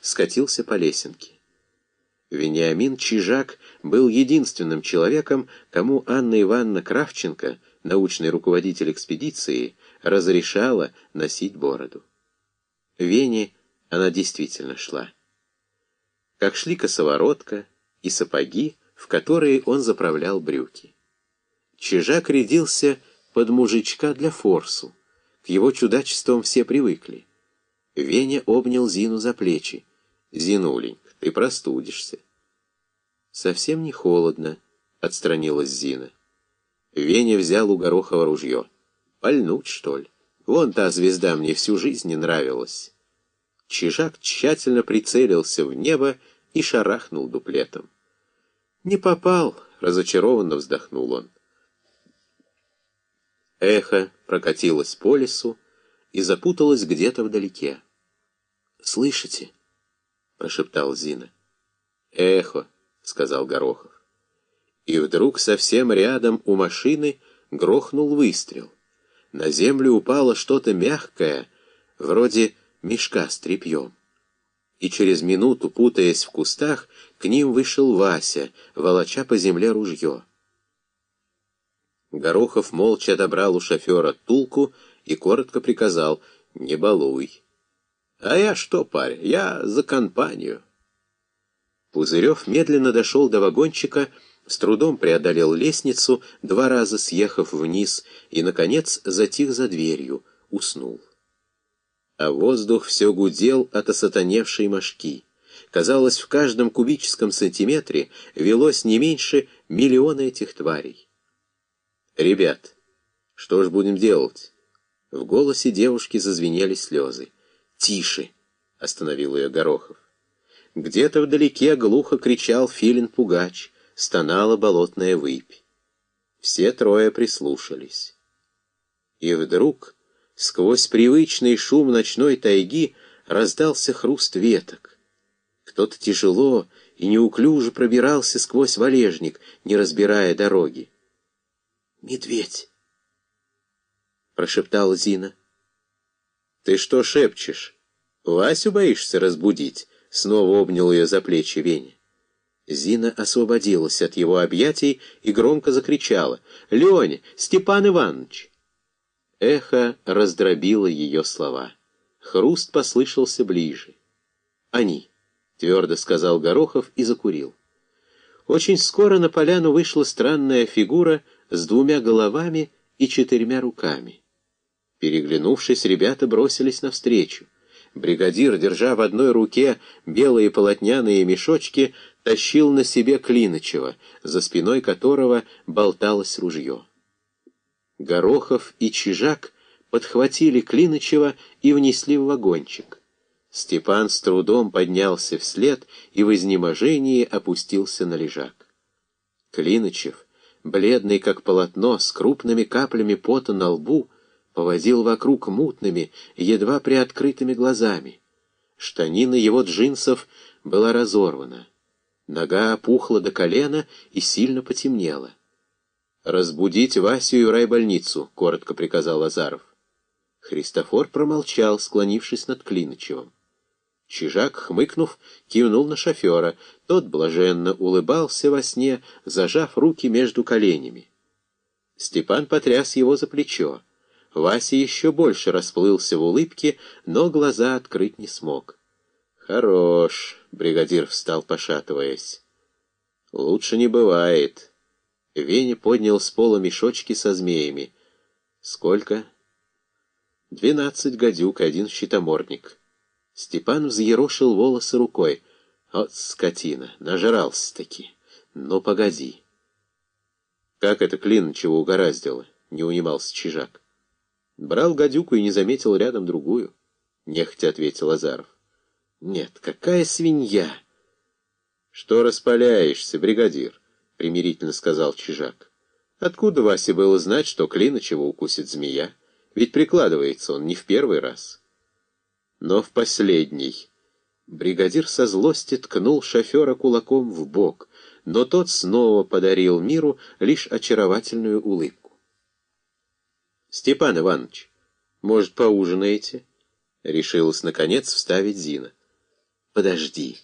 скатился по лесенке. Вениамин Чижак был единственным человеком, кому Анна Ивановна Кравченко, научный руководитель экспедиции, разрешала носить бороду. Вене она действительно шла. Как шли косоворотка и сапоги, в которые он заправлял брюки. Чижак рядился под мужичка для форсу. К его чудачествам все привыкли. Веня обнял Зину за плечи. «Зинуленька, ты простудишься». «Совсем не холодно», — отстранилась Зина. Веня взял у Горохова ружье. «Пальнуть, что ли? Вон та звезда мне всю жизнь не нравилась». Чижак тщательно прицелился в небо и шарахнул дуплетом. «Не попал», — разочарованно вздохнул он. Эхо прокатилось по лесу и запуталось где-то вдалеке. «Слышите?» — прошептал Зина. «Эхо», — сказал Горохов. И вдруг совсем рядом у машины грохнул выстрел. На землю упало что-то мягкое, вроде мешка с тряпьем. И через минуту, путаясь в кустах, к ним вышел Вася, волоча по земле ружье. Горохов молча отобрал у шофера тулку и коротко приказал «Не балуй». «А я что, парень, я за компанию». Пузырев медленно дошел до вагончика, с трудом преодолел лестницу, два раза съехав вниз, и, наконец, затих за дверью, уснул. А воздух все гудел от осатаневшей мошки. Казалось, в каждом кубическом сантиметре велось не меньше миллиона этих тварей. «Ребят, что ж будем делать?» В голосе девушки зазвенели слезы. «Тише!» — остановил ее Горохов. Где-то вдалеке глухо кричал филин-пугач, стонала болотная выпь. Все трое прислушались. И вдруг, сквозь привычный шум ночной тайги, раздался хруст веток. Кто-то тяжело и неуклюже пробирался сквозь валежник, не разбирая дороги. «Медведь!» — прошептала Зина. «Ты что шепчешь? Васю боишься разбудить?» — снова обнял ее за плечи Веня. Зина освободилась от его объятий и громко закричала. «Леня! Степан Иванович!» Эхо раздробило ее слова. Хруст послышался ближе. «Они!» — твердо сказал Горохов и закурил. Очень скоро на поляну вышла странная фигура с двумя головами и четырьмя руками. Переглянувшись, ребята бросились навстречу. Бригадир, держа в одной руке белые полотняные мешочки, тащил на себе Клиночева, за спиной которого болталось ружье. Горохов и Чижак подхватили Клиночева и внесли в вагончик. Степан с трудом поднялся вслед и в изнеможении опустился на лежак. Клиночев, бледный как полотно, с крупными каплями пота на лбу, повозил вокруг мутными, едва приоткрытыми глазами. Штанина его джинсов была разорвана. Нога опухла до колена и сильно потемнела. «Разбудить Васю и райбольницу», — коротко приказал Азаров. Христофор промолчал, склонившись над Клиночевым. Чижак, хмыкнув, кивнул на шофера. Тот блаженно улыбался во сне, зажав руки между коленями. Степан потряс его за плечо. Вася еще больше расплылся в улыбке, но глаза открыть не смог. «Хорош!» — бригадир встал, пошатываясь. «Лучше не бывает». Веня поднял с пола мешочки со змеями. «Сколько?» «Двенадцать гадюк, один щитомордник». Степан взъерошил волосы рукой. «От скотина! Нажрался-таки! Ну, погоди!» «Как это клин чего угораздило?» — не унимался Чижак. Брал гадюку и не заметил рядом другую. Нехотя ответил Азаров. «Нет, какая свинья!» «Что распаляешься, бригадир?» — примирительно сказал Чижак. «Откуда Васе было знать, что Клиночева укусит змея? Ведь прикладывается он не в первый раз» но в последний. Бригадир со злости ткнул шофера кулаком в бок, но тот снова подарил миру лишь очаровательную улыбку. «Степан Иванович, может, поужинаете?» — решилась, наконец, вставить Зина. Подожди.